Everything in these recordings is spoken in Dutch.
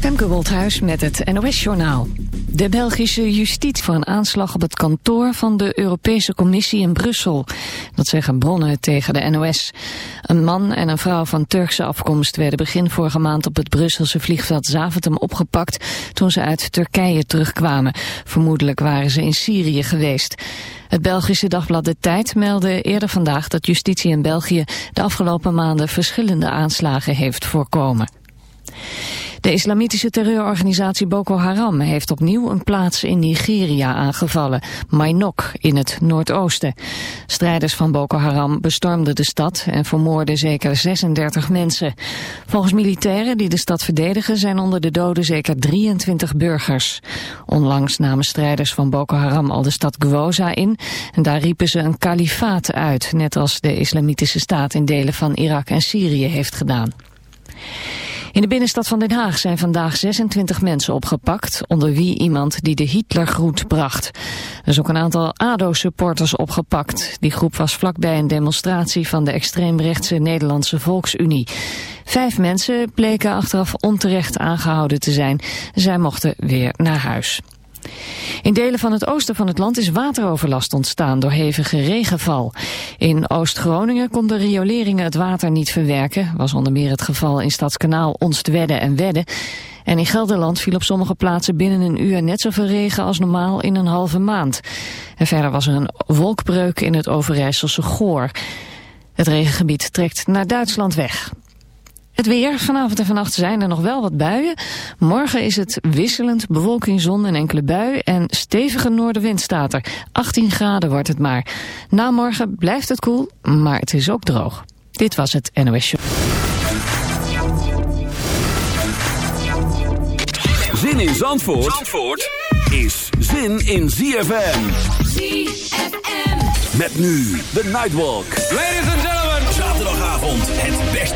Femke Wolthuis met het NOS-journaal. De Belgische justitie voor een aanslag op het kantoor van de Europese Commissie in Brussel. Dat zeggen bronnen tegen de NOS. Een man en een vrouw van Turkse afkomst werden begin vorige maand op het Brusselse vliegveld Zaventem opgepakt toen ze uit Turkije terugkwamen. Vermoedelijk waren ze in Syrië geweest. Het Belgische dagblad De Tijd meldde eerder vandaag dat justitie in België de afgelopen maanden verschillende aanslagen heeft voorkomen. De islamitische terreurorganisatie Boko Haram heeft opnieuw een plaats in Nigeria aangevallen, Mainok in het noordoosten. Strijders van Boko Haram bestormden de stad en vermoorden zeker 36 mensen. Volgens militairen die de stad verdedigen zijn onder de doden zeker 23 burgers. Onlangs namen strijders van Boko Haram al de stad Gwoza in en daar riepen ze een kalifaat uit, net als de islamitische staat in delen van Irak en Syrië heeft gedaan. In de binnenstad van Den Haag zijn vandaag 26 mensen opgepakt, onder wie iemand die de Hitlergroet bracht. Er is ook een aantal ADO-supporters opgepakt. Die groep was vlakbij een demonstratie van de extreemrechtse Nederlandse Volksunie. Vijf mensen bleken achteraf onterecht aangehouden te zijn. Zij mochten weer naar huis. In delen van het oosten van het land is wateroverlast ontstaan door hevige regenval. In Oost-Groningen konden rioleringen het water niet verwerken. Was onder meer het geval in Stadskanaal, Onstwedde en Wedde. En in Gelderland viel op sommige plaatsen binnen een uur net zoveel regen als normaal in een halve maand. En verder was er een wolkbreuk in het Overijsselse Goor. Het regengebied trekt naar Duitsland weg. Het weer. Vanavond en vannacht zijn er nog wel wat buien. Morgen is het wisselend, bewolking, zon en enkele bui. En stevige noordenwind staat er. 18 graden wordt het maar. Na morgen blijft het koel, maar het is ook droog. Dit was het NOS Show. Zin in Zandvoort, Zandvoort is zin in ZFM. ZFM. Met nu de Nightwalk. Ladies and gentlemen. Zaterdagavond het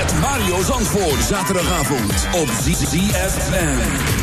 Met Mario Zandvoort. Zaterdagavond op ZFM.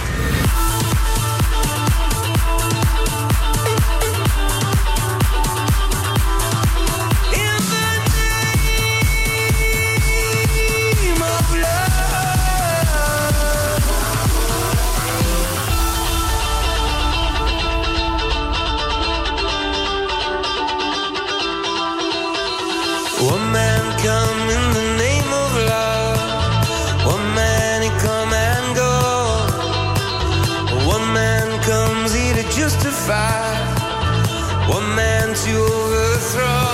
One man to overthrow.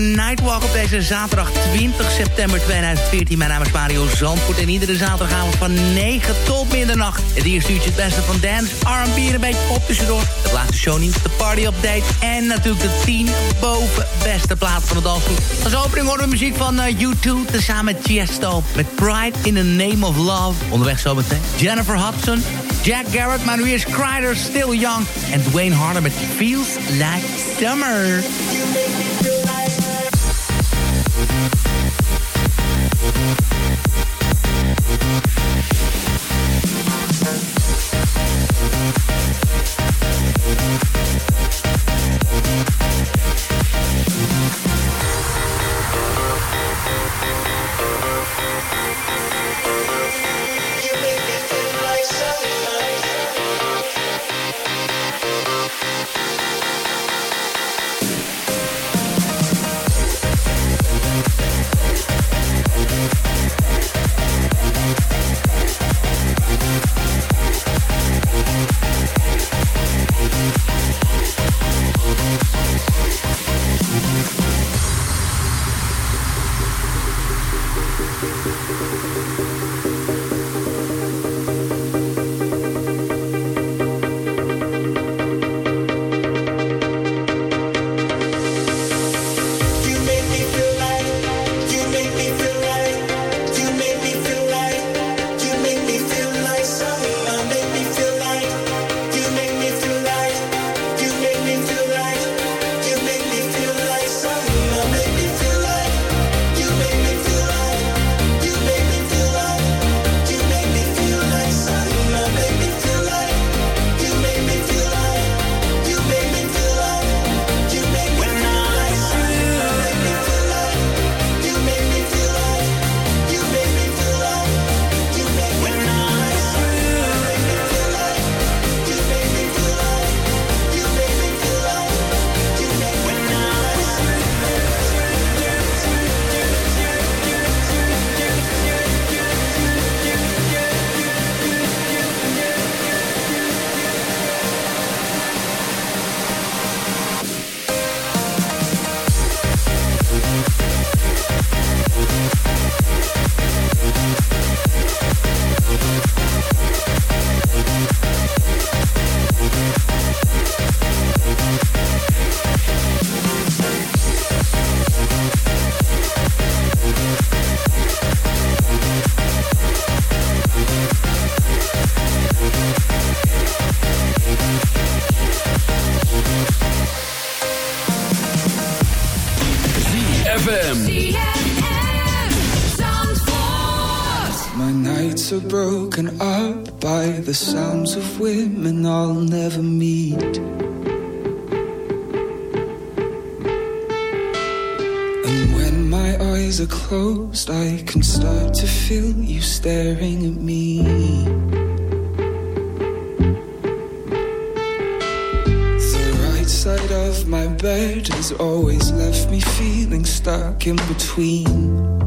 Nightwalk op deze zaterdag 20 september 2014. Mijn naam is Mario Zandvoort en iedere zaterdagavond van 9 tot middernacht. Het eerste uurtje het beste van dance, R&B en een beetje pop tussendoor. Het laatste shownieuws, de party update en natuurlijk de 10 boven beste plaats van het dansgroep. Als opening horen we muziek van uh, U2 tezamen met. Met Pride in the Name of Love. Onderweg zometeen Jennifer Hudson, Jack Garrett, maar nu is Crider Still Young. En Dwayne Harder met Feels Like Summer. The sounds of women I'll never meet. And when my eyes are closed, I can start to feel you staring at me. The right side of my bed has always left me feeling stuck in between.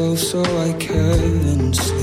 Myself so I can sleep.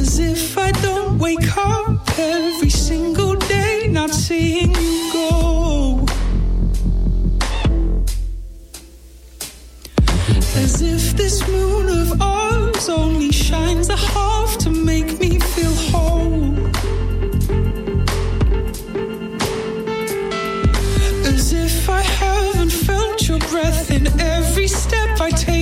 As if I don't wake up every single day not seeing you go. As if this moon of ours only shines a half to make me feel whole. As if I haven't felt your breath in every step I take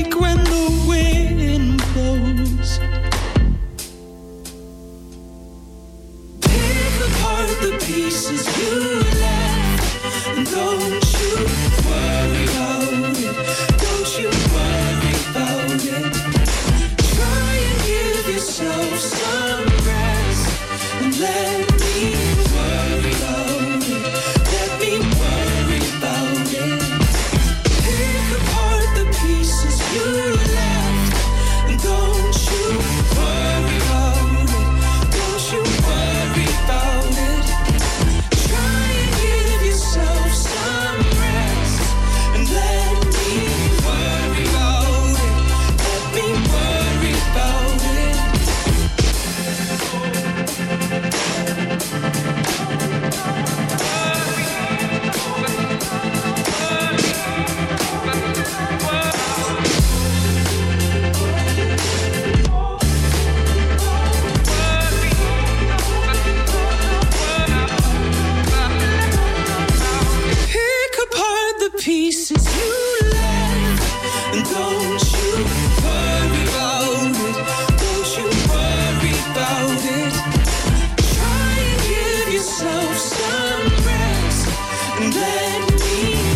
Me.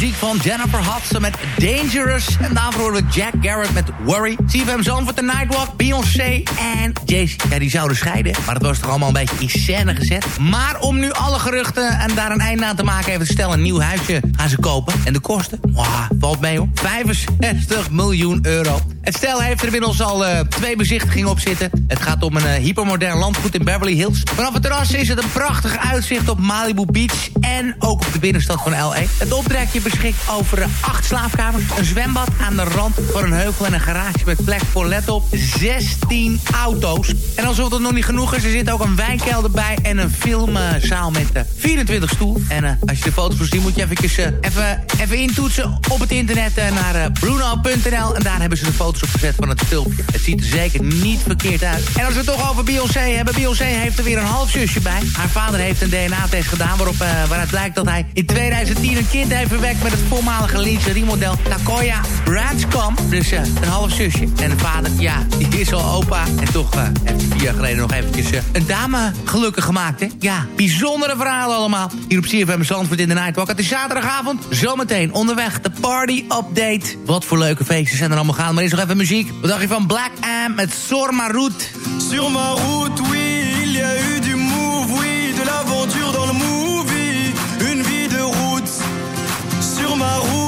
Muziek van Jennifer Hudson met Dangerous. En daarvoor horen we Jack Garrett met Worry. CFM Zandvoort, The Nightwalk, Beyoncé en Jay-Z. Ja, die zouden scheiden. Maar het was toch allemaal een beetje in scène gezet. Maar om nu alle geruchten en daar een einde aan te maken... even stel een nieuw huisje gaan ze kopen. En de kosten? Wow, valt mee hoor. 65 miljoen euro. Het stel heeft er inmiddels al uh, twee bezichtigingen op zitten. Het gaat om een uh, hypermodern landgoed in Beverly Hills. Vanaf het terras is het een prachtig uitzicht op Malibu Beach... en ook op de binnenstad van L.A. Het optrekje beschikt over uh, acht slaapkamers... een zwembad aan de rand van een heuvel en een garage met plek voor, let op, 16 auto's. En alsof dat nog niet genoeg is, er zit ook een wijnkelder bij... en een filmzaal met 24 stoel. En als je de foto's wil zien, moet je even, even, even intoetsen op het internet... naar bruno.nl en daar hebben ze de foto's opgezet van het filmpje. Het ziet er zeker niet verkeerd uit. En als we het toch over Beyoncé hebben... Beyoncé heeft er weer een halfzusje bij. Haar vader heeft een DNA-test gedaan... Waarop, uh, waaruit blijkt dat hij in 2010 een kind heeft verwekt... met het voormalige lingerie-model Takoya Branscombe. Dus uh, een halfzusje. En de vader, ja, die is al opa. En toch uh, heeft vier jaar geleden nog eventjes een dame gelukkig gemaakt, hè? Ja, bijzondere verhalen allemaal. Hier op CFM Zandvoort in de Nightwalk. Het is zaterdagavond. Zometeen onderweg de party update. Wat voor leuke feestjes zijn er allemaal gaan. Maar is nog even muziek. Wat dacht je van Black Am met Sorma Route? Sur ma route, oui, il y a eu du move, oui, de l'aventure dans le movie. Une vie de route. Sur ma route,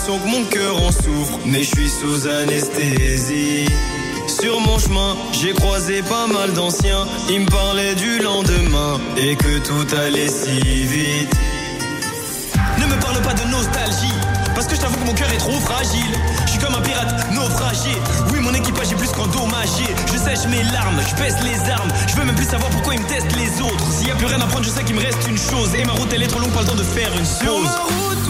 l'impression que mon cœur en souffre, mais je suis sous anesthésie. Sur mon chemin, j'ai croisé pas mal d'anciens, ils me parlaient du lendemain et que tout allait si vite. Ne me parle pas de nostalgie, parce que je t'avoue que mon cœur est trop fragile. Je suis comme un pirate naufragé. Oui, mon équipage est plus qu'endommagé. Je sèche mes larmes, je baisse les armes. Je veux même plus savoir pourquoi ils me testent les autres. S'il y a plus rien à prendre, je sais qu'il me reste une chose. Et ma route, elle est trop longue, pas le temps de faire une Sur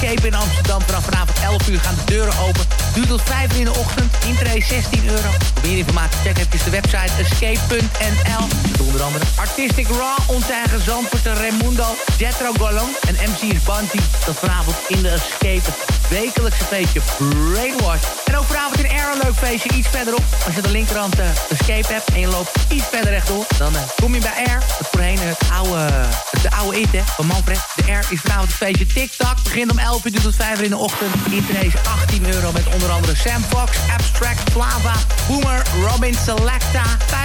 Escape in website escape.nl. Met onder andere Artistic Raw, onze eigen Raimundo, Jetro Golong en MC's Bunty. Dat vanavond in de Escape. Het wekelijkse feestje Brainwash. En ook vanavond in Air een leuk feestje, iets verderop. Als je de linkerhand uh, Escape hebt en je loopt iets verder rechtdoor... dan uh, kom je bij Air, het voorheen het oude, de oude IT hè, van Manfred. De Air is vanavond het feestje TikTok. Begint om 11 uur tot 5 uur in de ochtend. Interrace 18 euro met onder andere Sam Fox, Abstract, Flava, Boomer, Robin Selecta,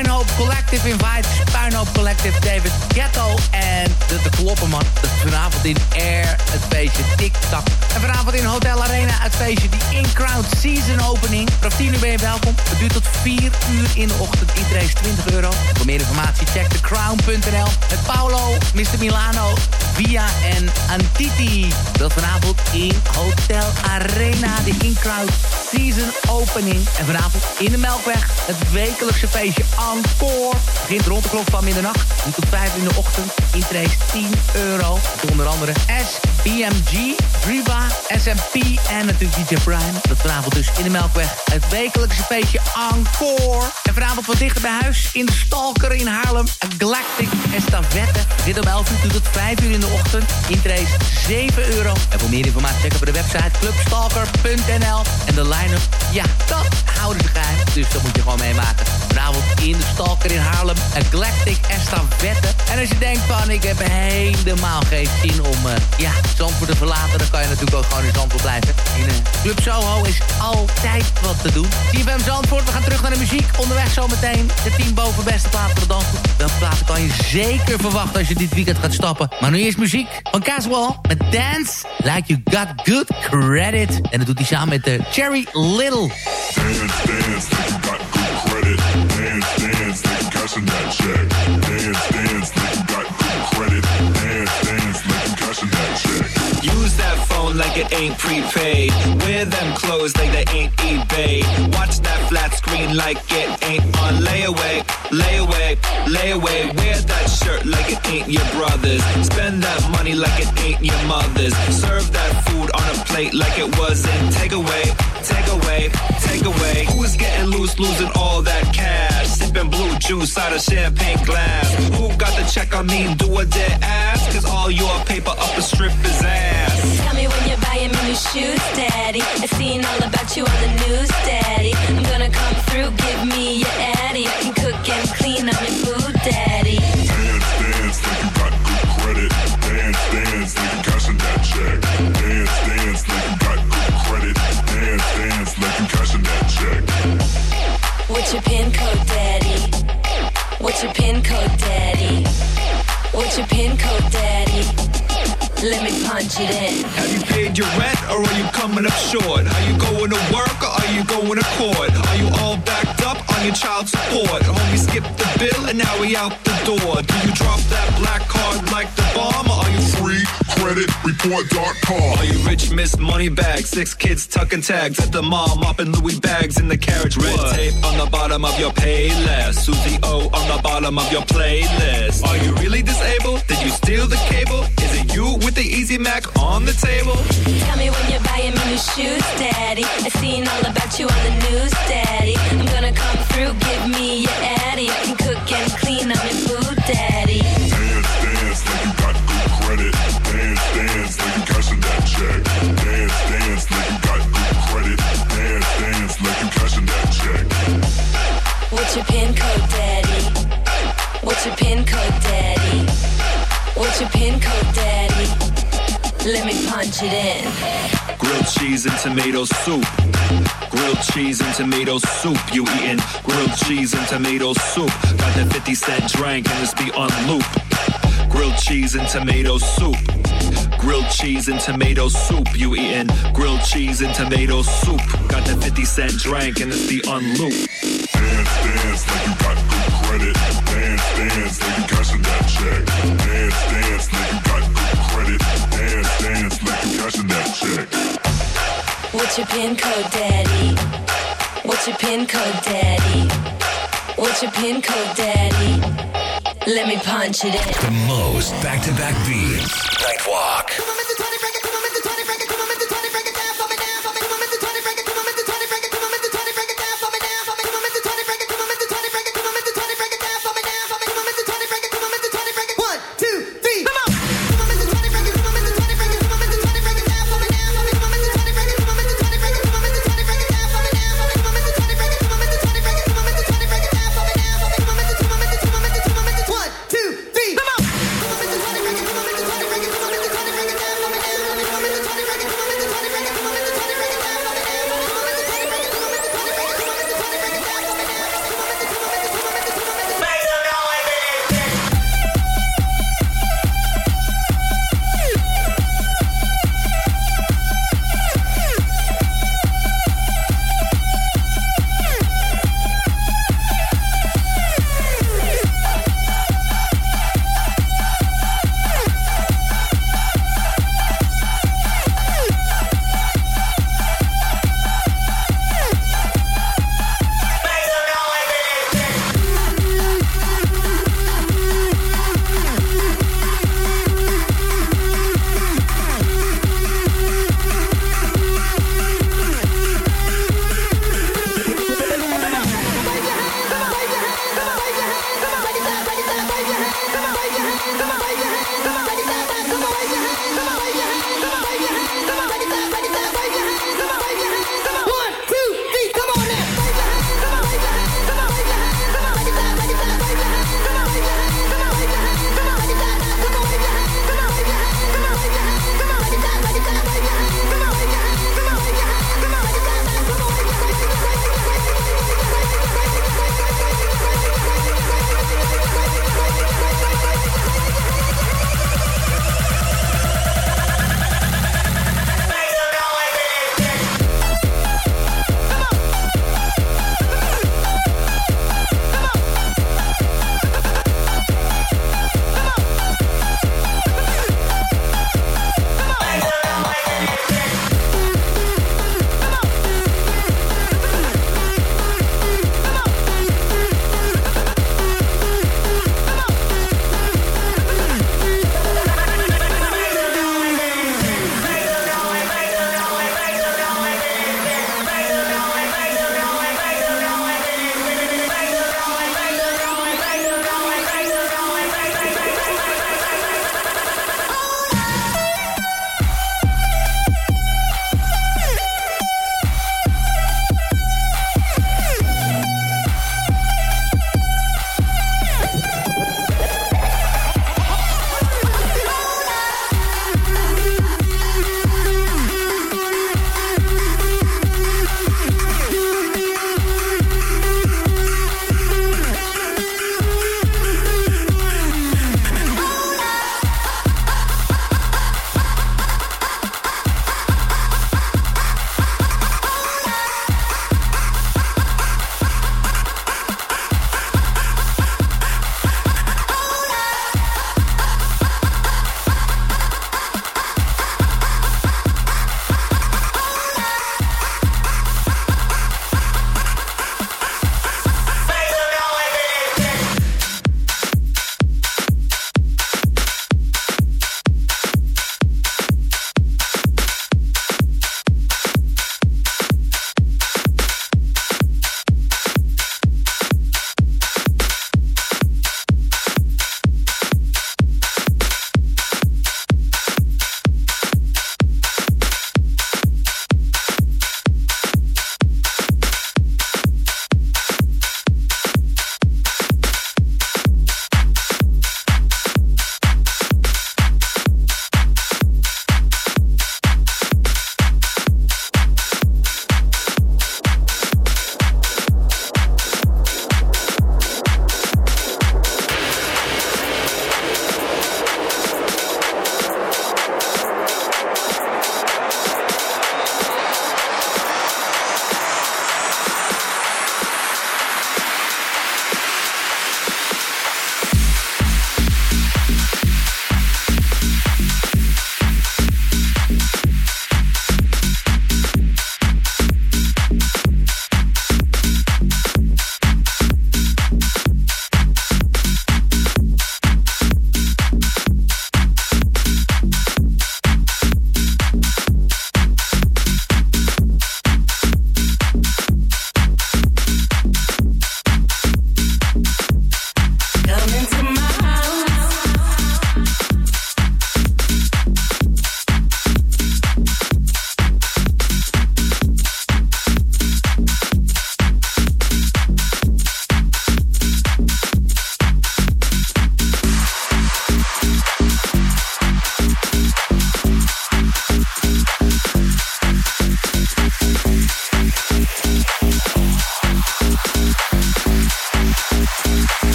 Puinhoop Collective Invites, Puinhoop Collective, David Ghetto en de, de Kloppenman. Is vanavond in Air het feestje TikTok. En vanavond in Hotel Arena het feestje die In-Crowd Season Opening. Vanaf 10 uur ben je welkom. Het duurt tot 4 uur in de ochtend. Interrace 20 euro. Voor meer informatie check thecrown.nl. Met Paolo, Mr. Milano, Via en Antiti. Dat vanavond in Hotel Arena. De In-Crowd Season Opening. En vanavond in de Melkweg het wekelijkse feestje Encore. Begint rond de klok van middernacht. Nu tot 5 in de ochtend. Interrace 10 euro. Onder andere SBMG, Driva, SMP en natuurlijk DJ Prime. Dat vanavond dus in de Melkweg het wekelijkse feestje Encore. En vanavond wat dichter bij huis in Stalker in Haarlem. Galactic Estafette. Dit om 11 uur tot 5 uur in de ochtend. Interrace 7 euro. En voor meer informatie checken we de website clubstalker.nl. En de line-up, ja, dat houden ze geheim. Dus dat moet je gewoon meemaken. Vanavond in de Stalker in Haarlem. Een Galactic Estafette. En als je denkt van, ik heb helemaal geen zin om uh, ja, Zandvoort te verlaten... dan kan je natuurlijk ook gewoon in Zandvoort blijven. In uh, Club Soho is altijd wat te doen. CFM Zandvoort, we gaan terug naar de muziek. Onderweg zometeen de 10 boven beste plaat voor de. Welke platen kan je zeker verwachten als je dit weekend gaat stappen. Maar nu eerst muziek van Caswell met Dance Like You Got Good Credit. En dat doet hij samen met uh, Cherry Little. Dance, dance, like you cashing that check. Dance, dance, like you got good credit. Dance, dance, like you cashing that check. Like it ain't prepaid. Wear them clothes like they ain't eBay. Watch that flat screen like it ain't on layaway. Layaway, layaway. Wear that shirt like it ain't your brother's. Spend that money like it ain't your mother's. Serve that food on a plate like it wasn't. Take away, take away, take away. Who's getting loose, losing all that cash? Sipping blue juice out of champagne glass. Who got the check? I mean, do a dead ass. Cause all your paper up a stripper's ass. Tell me when you're buying me new shoes, daddy. I seen all about you on the news, daddy. I'm gonna come through, give me your addy. I can cook and clean, I'm your food daddy. Dance, dance, like you got good credit. Dance, dance, like you cashing that check. Dance, dance, like you got good credit. Dance, dance, like you cashing that check. What's your pin code, daddy? What's your pin code, daddy? What's your pin code, daddy? Let me punch it in. Have you paid your rent or are you coming up short? Are you going to work or are you going to court? Are you all backed up on your child support? Homie skipped the bill and now we out the door. Do you drop that black card like the bomb or are you Free credit report.com. Are you rich, Miss money bag? Six kids tucking tags at the mall, mopping Louis bags in the carriage. Red tape on the bottom of your pay list. Susie O on the bottom of your playlist. Are you really disabled? Did you steal the cable? Is it you with the Easy Mac on the table? Tell me when you're buying me new shoes, daddy. I seen all about you on the news, daddy. I'm gonna come through, give me your it in. Grilled cheese and tomato soup. Grilled cheese and tomato soup. You eating grilled cheese and tomato soup. Got that 50 cent drink and this be on loop. Grilled cheese and tomato soup. Grilled cheese and tomato soup. You eating grilled cheese and tomato soup. Got that 50 cent drink and this be on loop. Dance, dance, like you got good credit. Dance, dance, like you cashing that check. Dance, dance, like you What's your pin code, daddy? What's your pin code, daddy? What's your pin code, daddy? Let me punch it in. The most back-to-back beats. Nightwalk.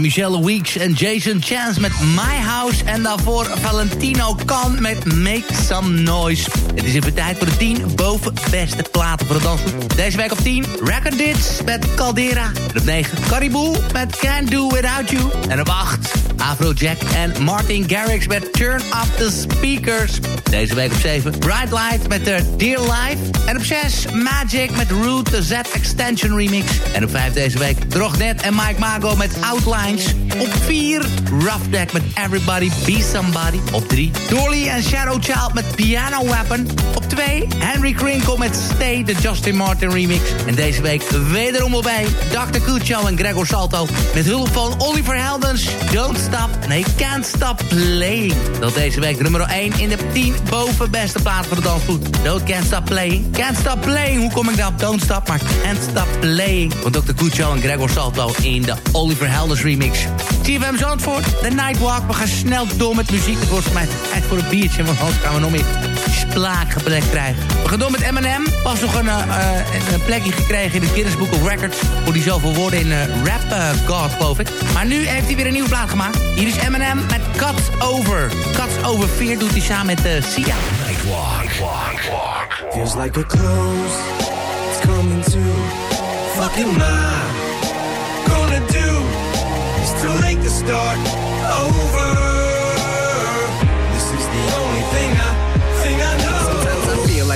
Michelle Weeks en Jason Chance met My House. En daarvoor Valentino Kan met Make Some Noise. Het is even tijd voor de 10 boven beste platen voor de dansen. Deze week op 10 Record Dits met Caldera. En op 9 Caribou met Can't Do Without You. En op 8 Afrojack en Martin Garrix met Turn Up The Speakers. Deze week op 7 Bright Light met de Dear Life. En op 6 Magic met Root the Z Extension Remix. En op 5 deze week Drognet en Mike Mago met Outlines. Op 4 Rough Deck met Everybody Be Somebody. Op 3 Dolly en Shadow Child met Piano Weapon. Op 2 Henry Crinkle met Stay, de Justin Martin remix. En deze week wederom erbij Dr. Cuccio en Gregor Salto. Met hulp van Oliver Heldens. Don't Stop. Nee, Can't Stop Playing. Dat deze week nummer 1 in de 10 boven beste plaat voor de dansvoet. Don't Can't Stop Playing. Can't Stop Playing. Hoe kom ik daar op Don't Stop? Maar Can't Stop Playing. Van Dr. Cuccio en Gregor Salto in de Oliver Heldens remix. CFM Zandvoort, The Nightwalk. We gaan snel door met muziek. Het wordt voor mij tijd voor een biertje, want anders gaan we nog meer splaakgebrek krijgen. We gaan door met Eminem. Pas nog een, uh, een plekje gekregen in de Guinness Book of Records. Voor die zoveel woorden in uh, Rap God, geloof ik. Maar nu heeft hij weer een nieuwe plaat gemaakt. Hier is Eminem met Cuts Over. Cuts Over 4 doet hij samen met uh, Sia. Nightwalk. Nightwalk. Feels like a close. It's coming to. Fucking my. Gonna do. It's too late to start over.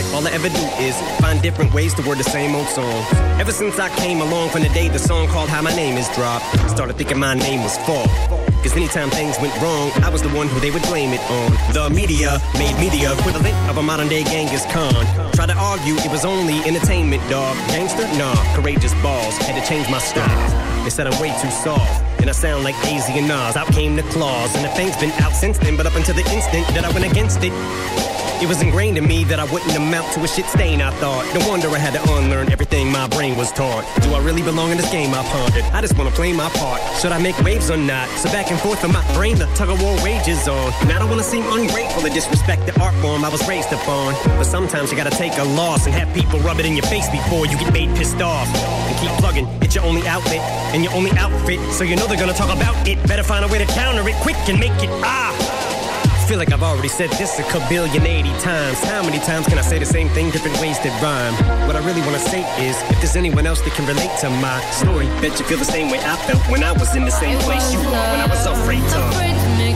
Like all I ever do is find different ways to word the same old song. Ever since I came along from the day the song called How My Name Is dropped, started thinking my name was fall. Cause anytime things went wrong, I was the one who they would blame it on. The media made me the equivalent of a modern day Genghis Khan. Tried to argue it was only entertainment, dog. Gangster? Nah, courageous balls. Had to change my style. They said I'm way too soft. And I sound like AZ and Nas. Out came the claws. And the thing's been out since then, but up until the instant that I went against it. It was ingrained in me that I wouldn't amount to a shit stain, I thought. No wonder I had to unlearn everything my brain was taught. Do I really belong in this game? I pondered. I just wanna play my part. Should I make waves or not? So back and forth in my brain, the tug of war wages on. And I don't wanna seem ungrateful or disrespect the art form I was raised upon. But sometimes you gotta take a loss and have people rub it in your face before you get made pissed off. And keep plugging, it's your only outlet and your only outfit. So you know they're gonna talk about it. Better find a way to counter it quick and make it ah feel like I've already said this a kabillion 80 times. How many times can I say the same thing, different ways that rhyme? What I really want to say is, if there's anyone else that can relate to my story, bet you feel the same way I felt when I was in the same place you were when I was afraid to.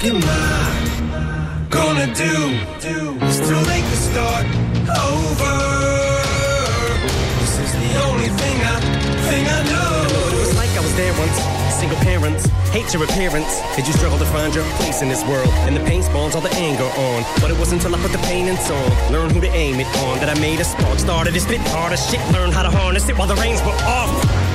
Fucking my. Gonna do. It's too late to start over. This is the only thing I, thing I know. It was like I was there once. Single parents, hate your appearance. Did you struggle to find your place in this world? And the pain spawns all the anger on. But it wasn't until I put the pain in song, learn who to aim it on, that I made a spark. Started to spit harder shit, learned how to harness it while the reins were off.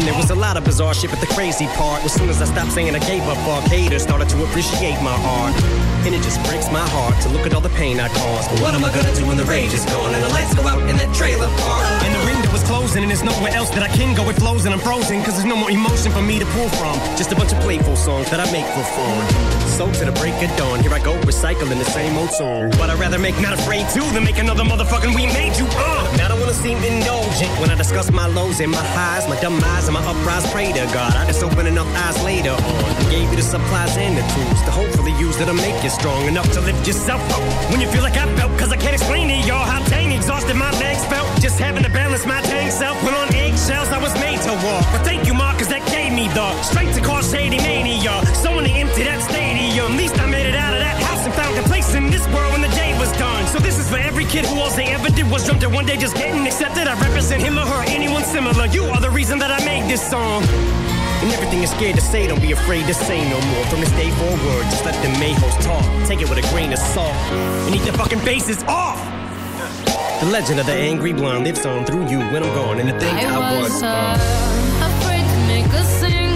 And there was a lot of bizarre shit, but the crazy part was soon as I stopped saying I gave up, fuck haters started to appreciate my art. And it just breaks my heart to look at all the pain I caused. But what am I gonna do when the rage is gone and the lights go out in that trailer park? And the window is closing and there's nowhere else that I can go. It flows and I'm frozen cause there's no more emotion for me to pull from. Just a bunch of playful songs that I make for fun. So to the break of dawn, here I go recycling the same old song. But I'd rather make Not Afraid to than make another motherfucking We Made You uh. Now I don't wanna seem indulgent when I discuss my lows and my highs, my eyes and my uprise. Pray to God, I just open enough eyes later on. Gave you the supplies and the tools to hopefully use that'll make you strong enough to lift yourself up. When you feel like I felt, cause I can't explain to y'all how dang exhausted my legs felt. Just having to balance my dang self. Put on eggshells, I was made to walk. But thank you, Marcus, that gave me the strength to call shady mania. Someone to empty that stadium. At least I made it out of that house and found a place in this world when the day was done. So this is for every kid who all they ever did was dreamt that one day just getting accepted. I represent him or her, anyone similar. You are the reason that I made this song. And everything is scared to say, don't be afraid to say no more. From this day forward, just let the Mayhos talk. Take it with a grain of salt. And eat the fucking faces off! The legend of the angry blonde lives on through you when I'm gone. And the thing I, I was, was uh, uh afraid to make a single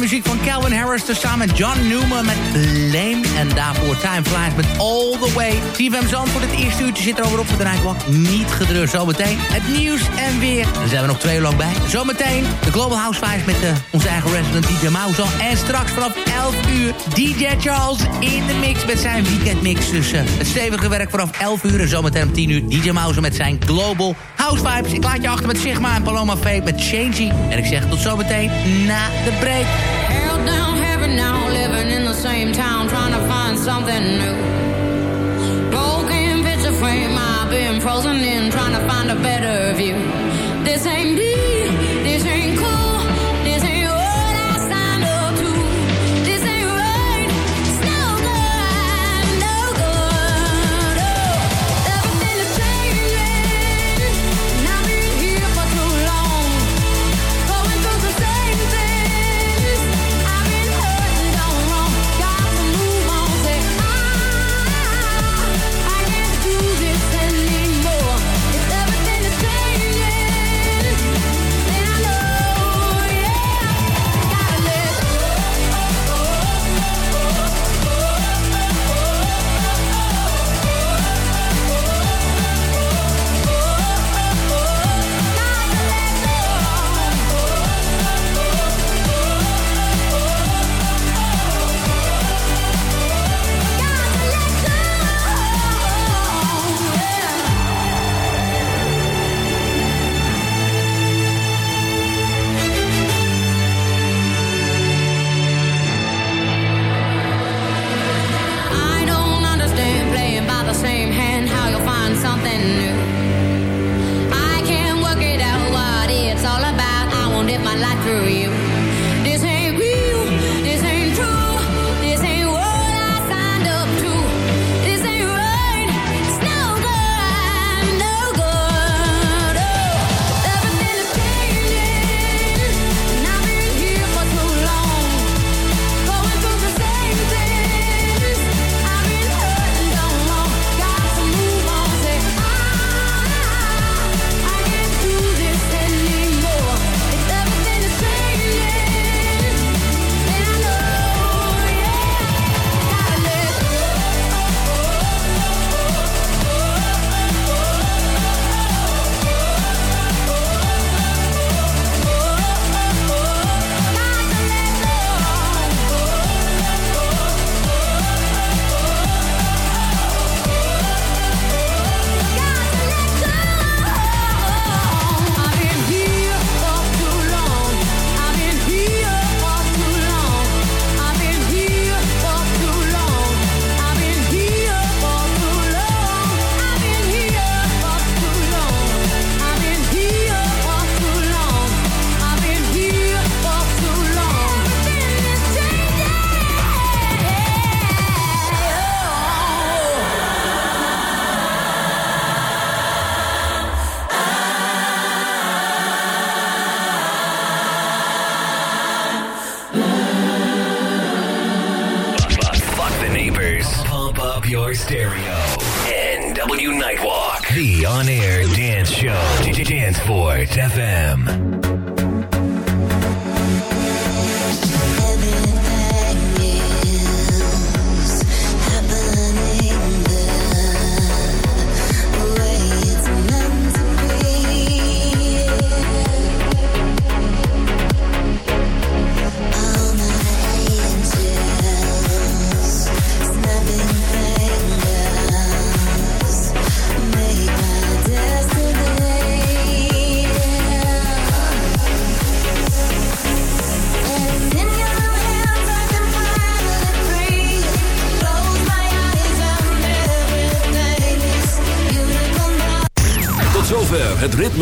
muziek Harris... samen met John Newman met Blame. En daarvoor Time Flies met All The Way. CFM Zandvoort, het eerste uurtje zit er over op de draakwak. Niet gedreurd, zometeen het nieuws en weer. Daar zijn we nog twee uur lang bij. Zometeen de Global House Vibes met uh, onze eigen resident DJ Mouse. En straks vanaf 11 uur DJ Charles in de mix met zijn weekendmix. Dus uh, het stevige werk vanaf 11 uur. En zometeen om 10 uur DJ Mouse met zijn Global House Vibes. Ik laat je achter met Sigma en Paloma Fate met Changing. En ik zeg tot zometeen na de break. Trying to find something new. Broken picture frame, I've been frozen in, trying to find a better view. This ain't